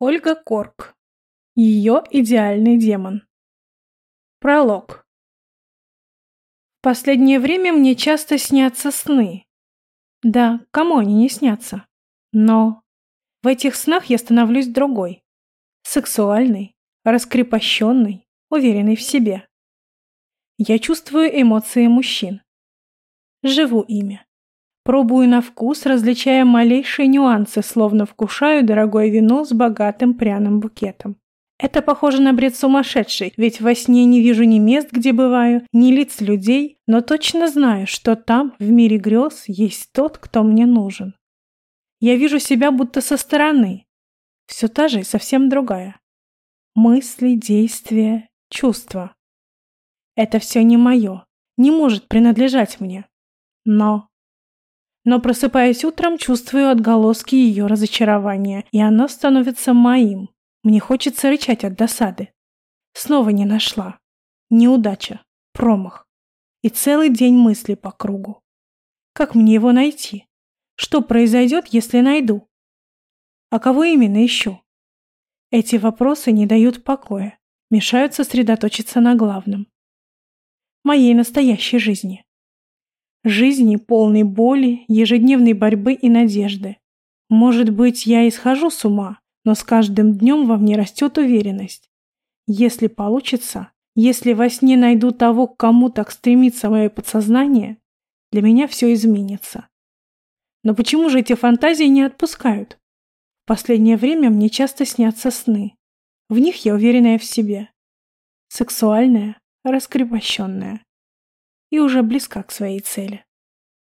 Ольга Корк. Ее идеальный демон. Пролог. В последнее время мне часто снятся сны. Да, кому они не снятся? Но в этих снах я становлюсь другой. Сексуальной, раскрепощенной, уверенной в себе. Я чувствую эмоции мужчин. Живу ими. Пробую на вкус, различая малейшие нюансы, словно вкушаю дорогое вино с богатым пряным букетом. Это похоже на бред сумасшедший, ведь во сне не вижу ни мест, где бываю, ни лиц людей, но точно знаю, что там, в мире грез, есть тот, кто мне нужен. Я вижу себя будто со стороны. Все та же и совсем другая. Мысли, действия, чувства. Это все не мое, не может принадлежать мне. Но но просыпаясь утром, чувствую отголоски ее разочарования, и оно становится моим. Мне хочется рычать от досады. Снова не нашла. Неудача. Промах. И целый день мысли по кругу. Как мне его найти? Что произойдет, если найду? А кого именно ищу? Эти вопросы не дают покоя, мешают сосредоточиться на главном. Моей настоящей жизни. Жизни, полной боли, ежедневной борьбы и надежды. Может быть, я и схожу с ума, но с каждым днем во мне растет уверенность. Если получится, если во сне найду того, к кому так стремится мое подсознание, для меня все изменится. Но почему же эти фантазии не отпускают? В последнее время мне часто снятся сны. В них я уверенная в себе. Сексуальная, раскрепощенная и уже близка к своей цели.